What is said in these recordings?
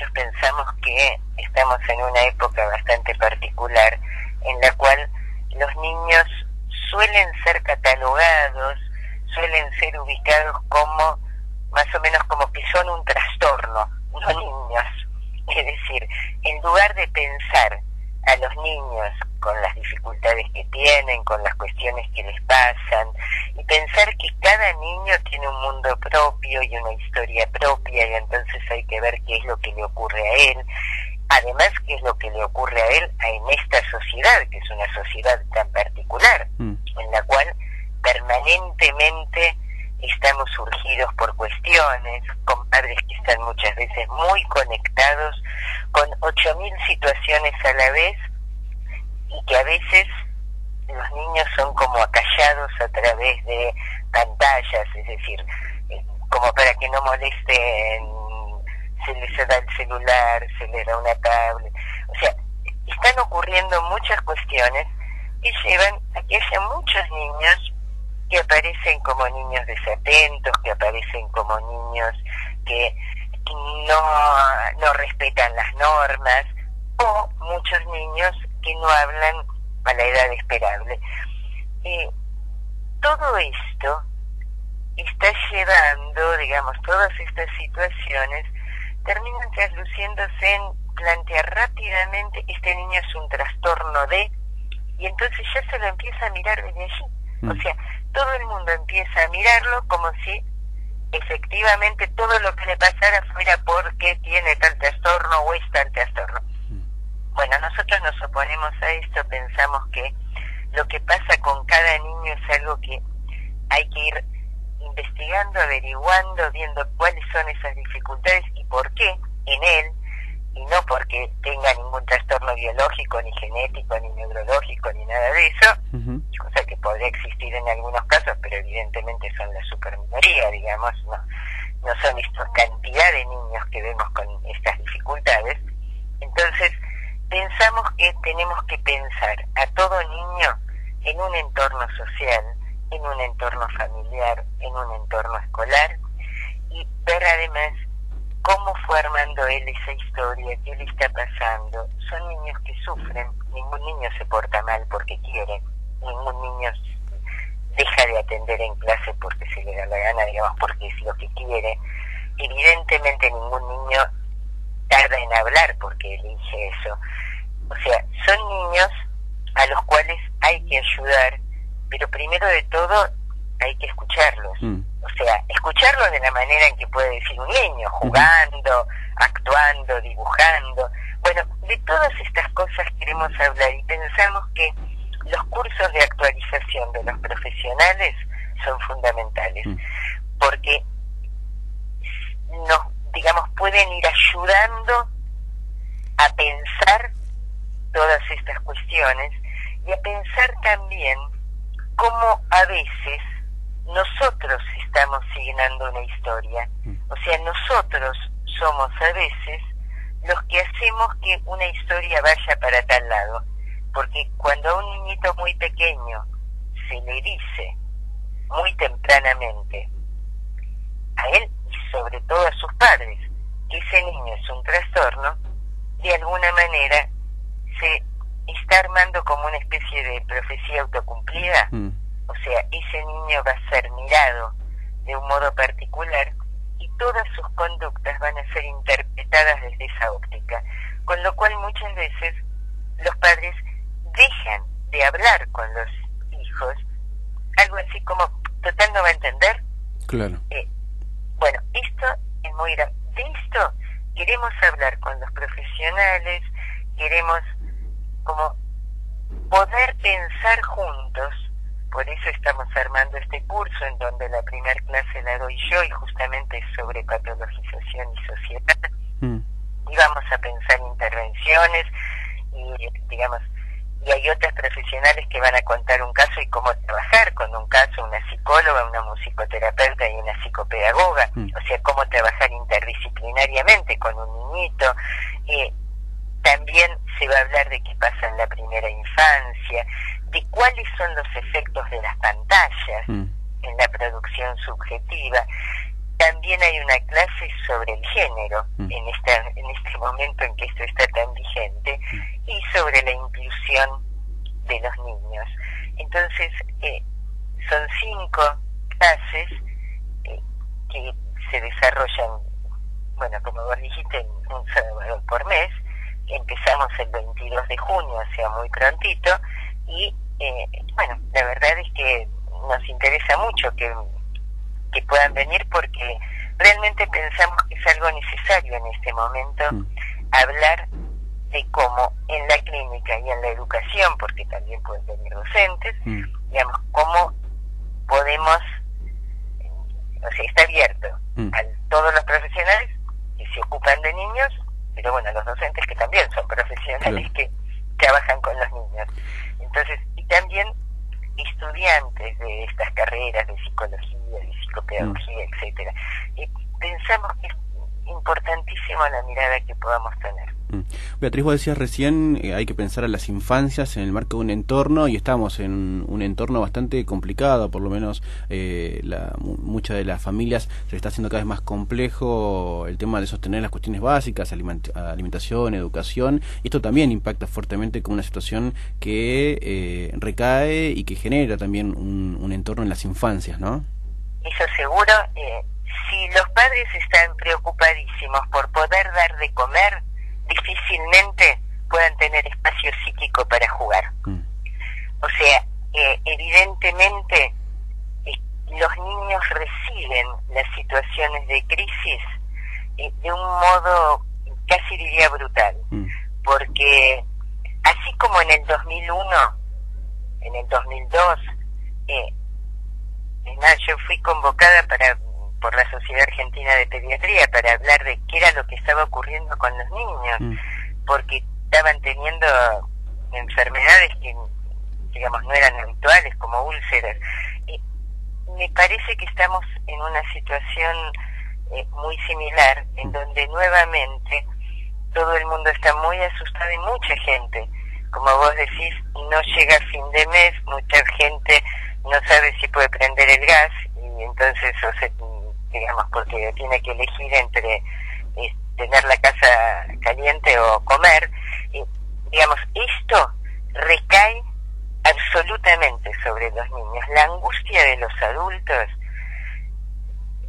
nosotros pensamos que estamos en una época bastante particular en la cual los niños suelen ser catalogados, suelen ser ubicados como más o menos como que son un trastorno, los niños. Es decir, en lugar de pensar a los niños con las dificultades que tienen, con las cuestiones que les pasan, y pensar que cada niño tiene un mundo propio y una historia propia, y entonces hay que ver qué es lo que le ocurre a él, además qué es lo que le ocurre a él en esta sociedad, que es una sociedad tan particular, mm. en la cual permanentemente estamos surgidos por cuestiones, con padres que están muchas veces muy conectados con ocho mil situaciones a la vez y que a veces los niños son como acallados a través de pantallas, es decir, eh, como para que no molesten, se les da el celular, se les da una tablet, o sea, están ocurriendo muchas cuestiones que llevan a que haya muchos niños que aparecen como niños desatentos, que aparecen como niños que no, no respetan las normas, o muchos niños que no hablan a la edad esperable. todo esto está llevando, digamos, todas estas situaciones terminan trasluciéndose en plantear rápidamente este niño es un trastorno de, y entonces ya se lo empieza a mirar desde allí. O mm. sea, todo el mundo empieza a mirarlo como si efectivamente todo lo que le pasara fuera porque tiene tal trastorno o es tal trastorno. Mm. Bueno, nosotros nos oponemos a esto, pensamos que lo que pasa con cada niño es algo que hay que ir investigando, averiguando, viendo cuáles son esas dificultades y por qué en él y no porque tenga ningún trastorno biológico, ni genético, ni neurológico, ni nada de eso, cosa que podría existir en algunos casos, pero evidentemente son la superminoría, digamos, no, no son esta cantidad de niños que vemos con estas dificultades. Entonces, pensamos que tenemos que pensar a todo niño en un entorno social, en un entorno familiar, en un entorno escolar, y ver además cómo fue armando él esa historia, qué le está pasando. Son niños que sufren, ningún niño se porta mal porque quiere, ningún niño deja de atender en clase porque se le da la gana, digamos, porque es lo que quiere. Evidentemente ningún niño tarda en hablar porque elige eso. O sea, son niños a los cuales hay que ayudar, pero primero de todo hay que escucharlos. Mm o sea, escucharlo de la manera en que puede decir un niño, jugando, actuando, dibujando. Bueno, de todas estas cosas queremos hablar y pensamos que los cursos de actualización de los profesionales son fundamentales, mm. porque nos, digamos, pueden ir ayudando a pensar todas estas cuestiones y a pensar también cómo a veces nosotros estamos signando una historia. Mm. O sea, nosotros somos a veces los que hacemos que una historia vaya para tal lado. Porque cuando a un niñito muy pequeño se le dice muy tempranamente a él y sobre todo a sus padres que ese niño es un trastorno, de alguna manera se está armando como una especie de profecía autocumplida. Mm. O sea, ese niño va a ser mirado de un modo particular y todas sus conductas van a ser interpretadas desde esa óptica. Con lo cual muchas veces los padres dejan de hablar con los hijos, algo así como, total no va a entender. Claro. Eh, bueno, esto es muy grave. De esto queremos hablar con los profesionales, queremos como poder pensar juntos por eso estamos armando este curso en donde la primera clase la doy yo y justamente es sobre patologización y sociedad. Mm. Y vamos a pensar intervenciones y digamos y hay otras profesionales que van a contar un caso y cómo trabajar con un caso, una psicóloga, una musicoterapeuta y una psicopedagoga, mm. o sea, cómo trabajar interdisciplinariamente con un niñito. Eh, también se va a hablar de qué pasa en la primera infancia, de cuáles son los efectos de las pantallas mm. en la producción subjetiva. también hay una clase sobre el género mm. en, esta, en este momento en que esto está tan vigente mm. y sobre la inclusión de los niños. Entonces, eh, son cinco clases eh, que se desarrollan, bueno, como vos dijiste, un sábado por mes. Empezamos el 22 de junio, o sea, muy prontito, y eh, bueno, la verdad es que nos interesa mucho que que puedan venir porque realmente pensamos que es algo necesario en este momento mm. hablar de cómo en la clínica y en la educación, porque también pueden venir docentes, mm. digamos, cómo podemos, o sea, está abierto mm. a todos los profesionales que se ocupan de niños, pero bueno, los docentes que también son profesionales que trabajan con los niños. Entonces, y también estudiantes de estas carreras de psicología, de psicopedagogía, mm. etcétera. Y pensamos que es importantísimo la mirada que. Beatriz, vos decías recién, eh, hay que pensar a las infancias en el marco de un entorno y estamos en un entorno bastante complicado, por lo menos eh, muchas de las familias se está haciendo cada vez más complejo el tema de sostener las cuestiones básicas, alimentación, educación, y esto también impacta fuertemente con una situación que eh, recae y que genera también un, un, entorno en las infancias, ¿no? Eso seguro, eh, si los padres están preocupadísimos por poder dar de comer, difícilmente puedan tener espacio psíquico para jugar. Mm. O sea, eh, evidentemente eh, los niños reciben las situaciones de crisis eh, de un modo casi diría brutal, mm. porque así como en el 2001, en el 2002, eh, yo fui convocada para por la Sociedad Argentina de Pediatría para hablar de qué era lo que estaba ocurriendo con los niños, mm. porque estaban teniendo enfermedades que, digamos, no eran habituales, como úlceras. Y me parece que estamos en una situación eh, muy similar, en mm. donde nuevamente todo el mundo está muy asustado y mucha gente, como vos decís, no llega a fin de mes, mucha gente no sabe si puede prender el gas y entonces o se digamos, porque tiene que elegir entre eh, tener la casa caliente o comer, y, digamos, esto recae absolutamente sobre los niños. La angustia de los adultos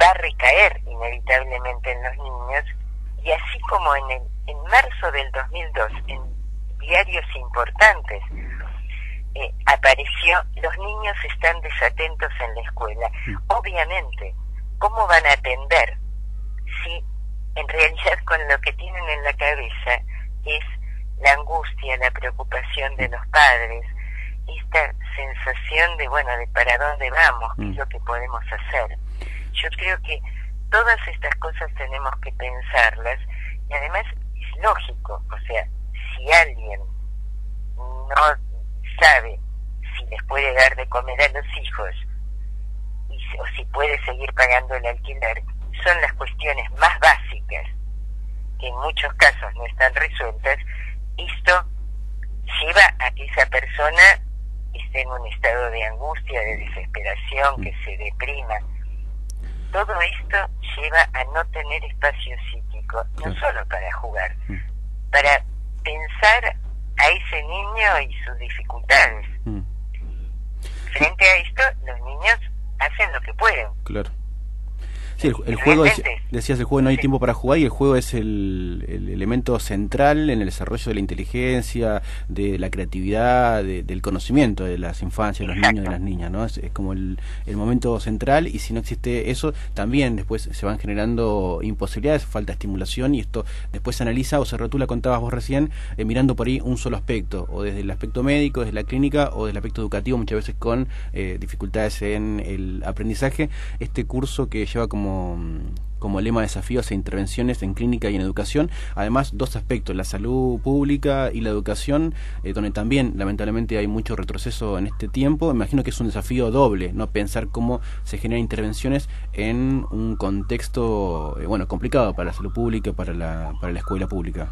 va a recaer inevitablemente en los niños y así como en, el, en marzo del 2002 en diarios importantes eh, apareció los niños están desatentos en la escuela. Obviamente, ¿cómo van a atender si en realidad con lo que tienen en la cabeza es la angustia, la preocupación de los padres, esta sensación de, bueno, de para dónde vamos, qué es mm. lo que podemos hacer? Yo creo que todas estas cosas tenemos que pensarlas y además es lógico, o sea, si alguien no sabe si les puede dar de comer a los hijos o si puede seguir pagando el alquiler, son las cuestiones más básicas que en muchos casos no están resueltas, esto lleva a que esa persona esté en un estado de angustia, de desesperación, que se deprima. Todo esto lleva a no tener espacio psíquico, no solo para jugar, mm. para pensar a ese niño y sus dificultades. Mm. Frente a esto, los niños hacen lo que pueden. Claro. Sí, el, juego, decías, el juego no hay tiempo para jugar y el juego es el, elemento central en el desarrollo de la inteligencia, de la creatividad, del conocimiento de las infancias, de los niños de las niñas, ¿no? Es, como el, momento central y si no existe eso, también después se van generando imposibilidades, falta estimulación y esto después se analiza o se rotula, contabas vos recién, eh, mirando por ahí un solo aspecto, o desde el aspecto médico, desde la clínica o desde el aspecto educativo, muchas veces con eh, dificultades en el aprendizaje. Este curso que lleva como como, lema desafíos e intervenciones en clínica y en educación. Además, dos aspectos, la salud pública y la educación, eh, donde también lamentablemente hay mucho retroceso en este tiempo. Imagino que es un desafío doble, ¿no? Pensar cómo se generan intervenciones en un contexto, eh, bueno, complicado para la salud pública, para la, para la escuela pública.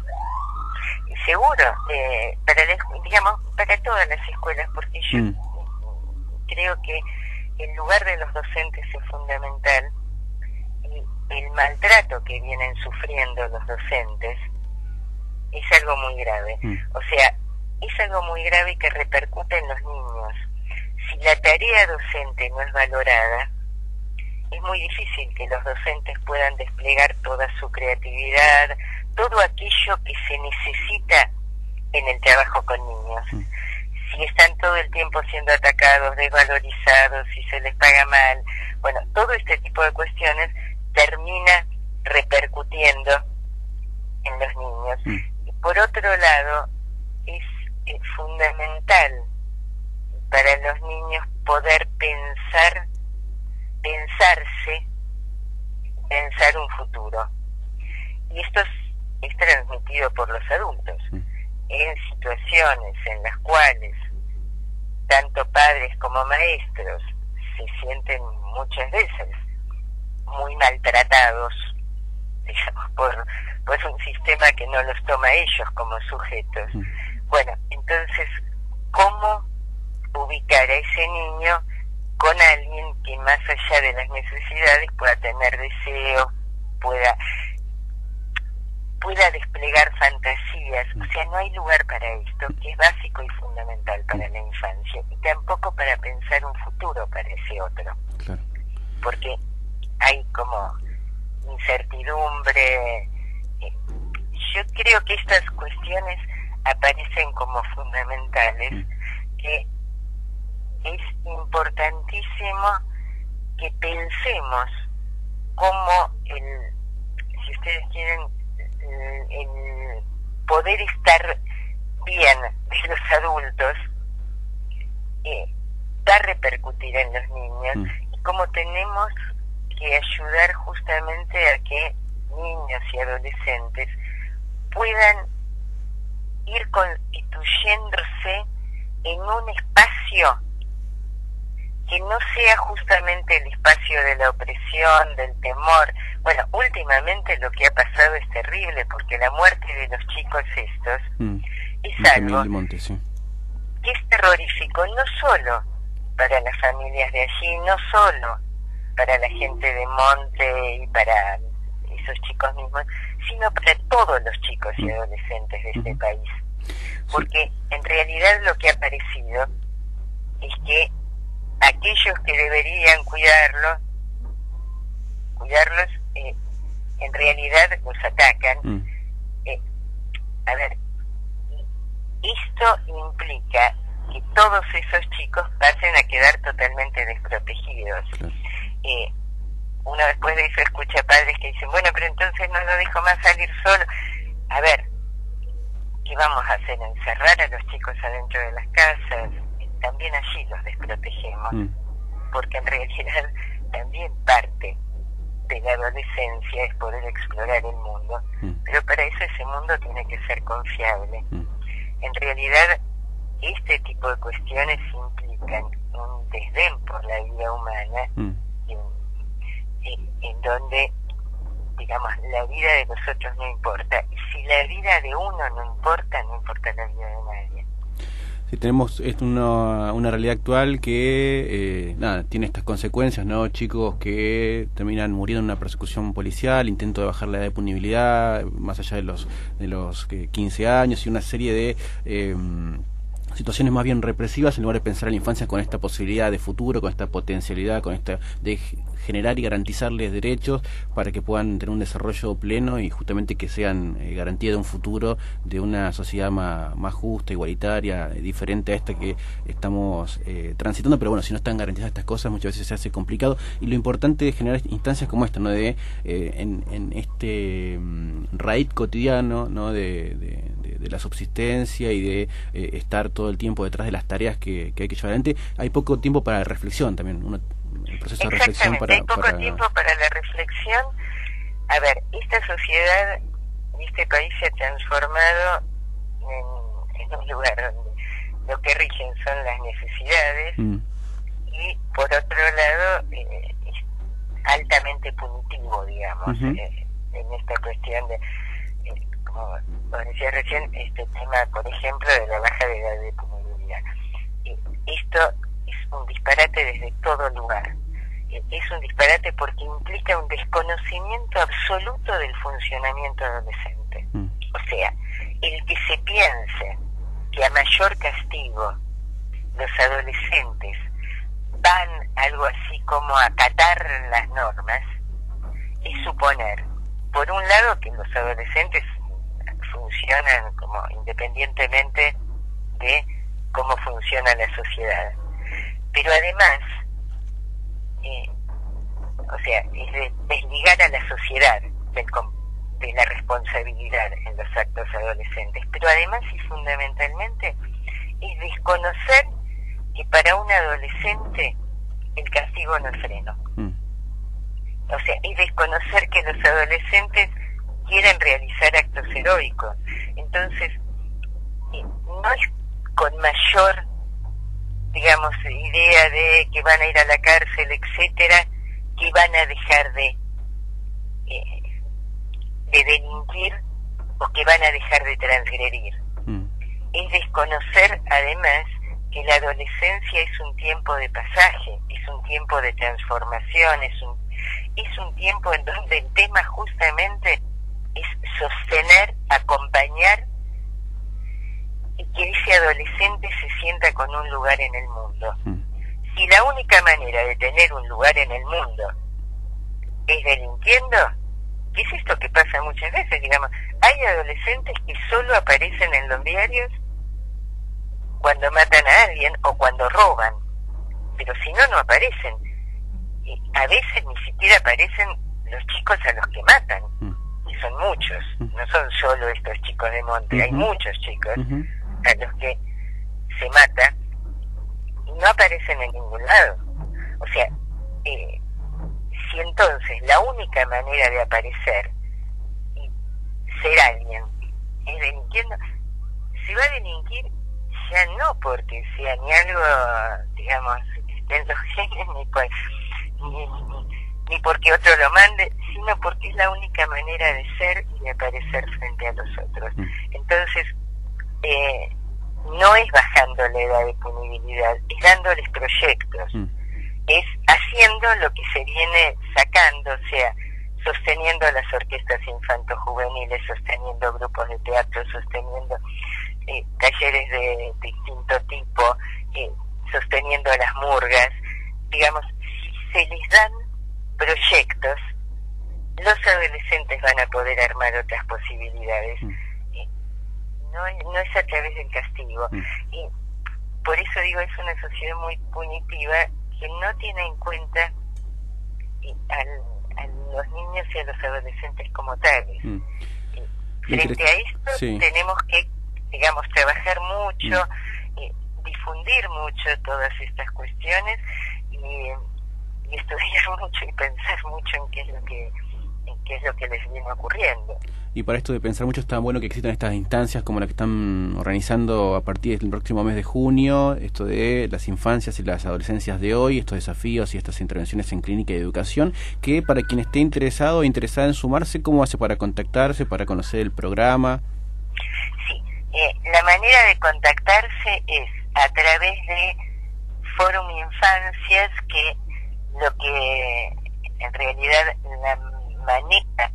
Seguro, eh, para, digamos, para todas las escuelas, porque yo mm. creo que el lugar de los docentes es fundamental el maltrato que vienen sufriendo los docentes es algo muy grave. Mm. O sea, es algo muy grave que repercute en los niños. Si la tarea docente no es valorada, es muy difícil que los docentes puedan desplegar toda su creatividad, todo aquello que se necesita en el trabajo con niños. Mm. Si están todo el tiempo siendo atacados, desvalorizados, si se les paga mal, bueno, todo este tipo de cuestiones termina repercutiendo en los niños. Mm. Y por otro lado, es, es fundamental para los niños poder pensar pensarse, pensar un futuro. Y esto es, transmitido por los adultos en situaciones en las cuales tanto padres como maestros se sienten muchas veces muy maltratados, digamos, por, por un sistema que no los toma ellos como sujetos. Bueno, entonces, ¿cómo ubicar a ese niño con alguien que más allá de las necesidades pueda tener deseo, pueda pueda desplegar fantasías, o sea, no hay lugar para esto, que es básico y fundamental para la infancia, y tampoco para pensar un futuro para ese otro, porque hay como incertidumbre. Eh, yo creo que estas cuestiones aparecen como fundamentales, mm. que es importantísimo que pensemos cómo el, si ustedes quieren, el, poder estar bien de los adultos eh, va a repercutir en los niños mm. y cómo tenemos que ayudar justamente a que niños y adolescentes puedan ir constituyéndose en un espacio que no sea justamente el espacio de la opresión, del temor. Bueno, últimamente lo que ha pasado es terrible porque la muerte de los chicos estos mm. es algo que es terrorífico no solo para las familias de allí, no solo para la gente de Monte y para esos chicos mismos, sino para todos los chicos y mm. adolescentes de este país. Porque en realidad lo que ha parecido es que aquellos que deberían cuidarlos, cuidarlos, eh, en realidad los atacan. Mm. Eh, a ver, esto implica que todos esos chicos pasen a quedar totalmente desprotegidos. Eh, uno después de eso escucha padres que dicen, bueno, pero entonces no lo dejo más salir solo. A ver, ¿qué vamos a hacer? ¿Encerrar a los chicos adentro de las casas? también allí los desprotegemos, mm. porque en realidad también parte de la adolescencia es poder explorar el mundo, mm. pero para eso ese mundo tiene que ser confiable. Mm. En realidad, este tipo de cuestiones implican un desdén por la vida humana, en, en donde digamos, la vida de los otros no importa. Si la vida de uno no importa, no importa la vida de nadie. Si tenemos es una, una realidad actual que eh, nada, tiene estas consecuencias, ¿no? Chicos que terminan muriendo en una persecución policial, intento de bajar la edad de punibilidad, más allá de los, de los 15 eh, años y una serie de... Eh, situaciones más bien represivas en lugar de pensar en la infancia con esta posibilidad de futuro, con esta potencialidad, con esta de generar y garantizarles derechos para que puedan tener un desarrollo pleno y justamente que sean eh, garantía de un futuro de una sociedad más, más justa, igualitaria, eh, diferente a esta que estamos eh, transitando, pero bueno, si no están garantizadas estas cosas muchas veces se hace complicado y lo importante es generar instancias como esta, ¿no? De en, en, este mm, raíz cotidiano, ¿no? de de, la subsistencia y de eh, estar todo el tiempo detrás de las tareas que, hay que llevar adelante, hay poco tiempo para la reflexión también, uno, el proceso de reflexión para... Hay poco tiempo para la reflexión. A ver, esta sociedad y este país se ha transformado en, un lugar donde lo que rigen son las necesidades mm. y por otro lado eh, es altamente punitivo, digamos, eh, en esta cuestión de como decía recién, este tema, por ejemplo, de la baja de edad de punibilidad. esto es un disparate desde todo lugar. eh, es un disparate porque implica un desconocimiento absoluto del funcionamiento adolescente. Mm. O sea, el que se piense que a mayor castigo los adolescentes van algo así como a acatar las normas, es suponer, por un lado, que los adolescentes funcionan como independientemente de cómo funciona la sociedad. Pero además, eh, o sea, es desligar a la sociedad de la responsabilidad en los actos adolescentes. Pero además y fundamentalmente es desconocer que para un adolescente el castigo no es freno. Mm. O sea, es desconocer que los adolescentes quieren realizar actos heroicos. Entonces, no es con mayor, digamos, idea de que van a ir a la cárcel, etcétera, que van a dejar de, eh, de delinquir o que van a dejar de transgredir. Mm. Es desconocer, además, que la adolescencia es un tiempo de pasaje, es un tiempo de transformación, es un, es un tiempo en donde el tema justamente es sostener, acompañar y que ese adolescente se sienta con un lugar en el mundo. Mm. Si la única manera de tener un lugar en el mundo es delinquiendo, ¿qué es esto que pasa muchas veces? Digamos, hay adolescentes que solo aparecen en los diarios cuando matan a alguien o cuando roban, pero si no, no aparecen. Y a veces ni siquiera aparecen los chicos a los que matan, mm. Y son muchos, no son solo estos chicos de monte, hay muchos chicos a los que se mata y no aparecen en ningún lado. O sea, eh, si entonces la única manera de aparecer y ser alguien es delinquiendo, se va a delinquir ya no porque sea ni algo, digamos, en los genes, ni, pues, ni, ni, porque otro lo mande, sino porque es la única manera de ser y de aparecer frente a los otros. Mm. Entonces, eh, no es bajando la edad de punibilidad, es dándoles proyectos, mm. es haciendo lo que se viene sacando, o sea, sosteniendo las orquestas infanto-juveniles, sosteniendo grupos de teatro, sosteniendo eh, talleres de, distinto tipo, eh, sosteniendo las murgas, digamos, si se les dan proyectos, los adolescentes van a poder armar otras posibilidades. Mm. no, es, no es a través del castigo. Mm. Y por eso digo, es una sociedad muy punitiva que no tiene en cuenta a los niños y a los adolescentes como tales. Mm. Frente a esto tenemos que digamos, trabajar mucho, mm. difundir mucho todas estas cuestiones y, estudiar mucho y pensar mucho en qué es lo que qué es lo que les viene ocurriendo. Y para esto de pensar mucho está bueno que existan estas instancias como la que están organizando a partir del próximo mes de junio, esto de las infancias y las adolescencias de hoy, estos desafíos y estas intervenciones en clínica y educación, que para quien esté interesado o interesada en sumarse, ¿cómo hace para contactarse, para conocer el programa? Eh, la manera de contactarse es a través de Fórum Infancias, que lo que en realidad manera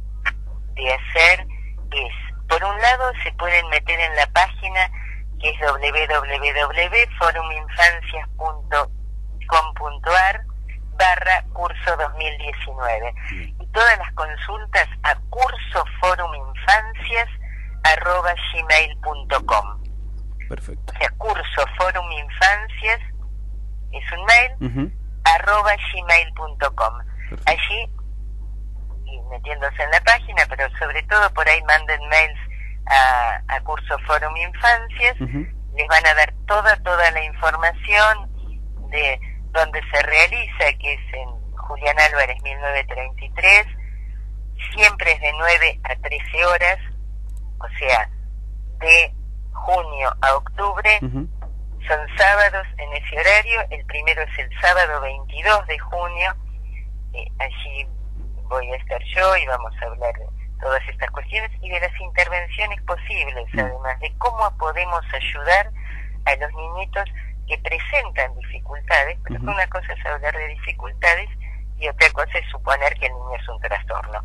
de hacer es, por un lado, se pueden meter en la página que es www.foruminfancias.com.ar barra curso 2019 y todas las consultas a curso Fórum Infancias arroba gmail.com. Perfecto. O sea, curso Forum Infancias es un mail, arroba gmail.com. Allí, y metiéndose en la página, pero sobre todo por ahí manden mails a, curso Forum Infancias, les van a dar toda, toda la información de dónde se realiza, que es en Julián Álvarez 1933, siempre es de 9 a 13 horas, o sea, de junio a octubre, son sábados en ese horario, el primero es el sábado 22 de junio, eh, allí voy a estar yo y vamos a hablar de todas estas cuestiones y de las intervenciones posibles, además de cómo podemos ayudar a los niñitos que presentan dificultades, pero una cosa es hablar de dificultades y otra cosa es suponer que el niño es un trastorno.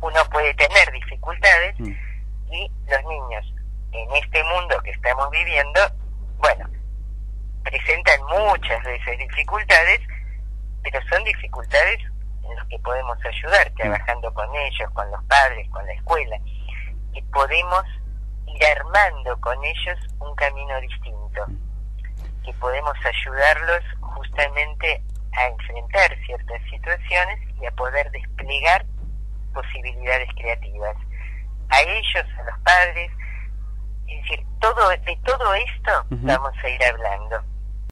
Uno puede tener dificultades mm. y los niños en este mundo que estamos viviendo, bueno, presentan muchas veces dificultades, pero son dificultades en las que podemos ayudar, trabajando con ellos, con los padres, con la escuela, y podemos ir armando con ellos un camino distinto, que podemos ayudarlos justamente a enfrentar ciertas situaciones y a poder desplegar posibilidades creativas. A ellos, a los padres, es decir, todo, de todo esto vamos a ir hablando.